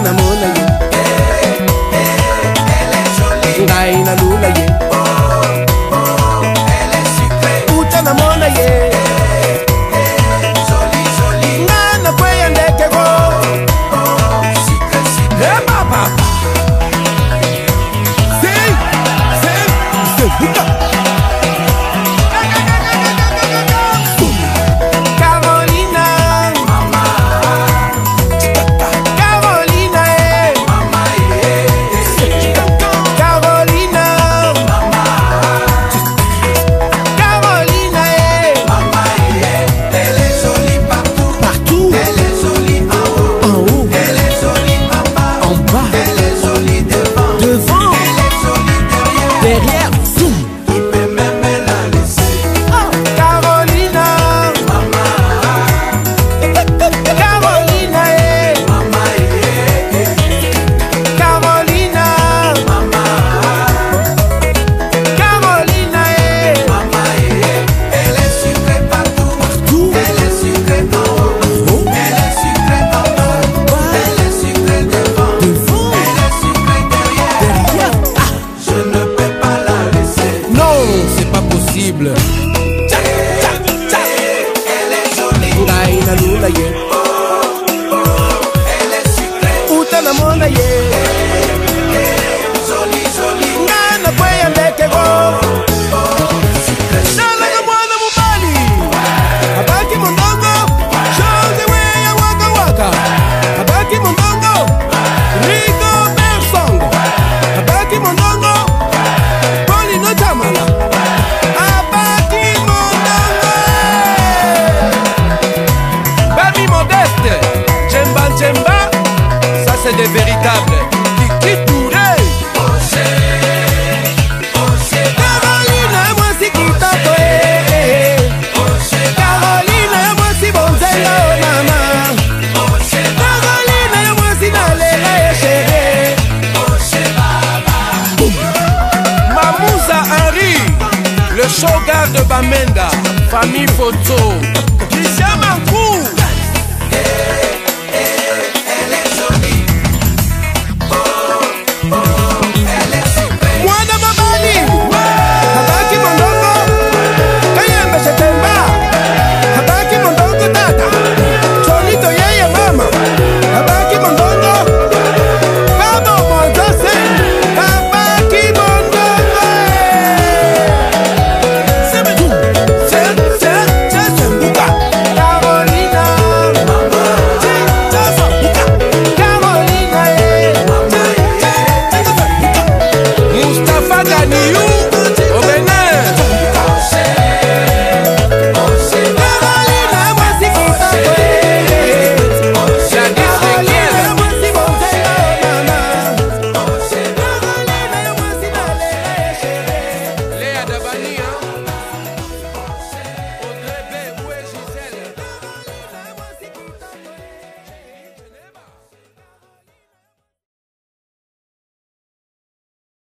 ngai namona yo ngai na c'est des véritables qui quittent oh, Shogar de Bamenda, famille photo.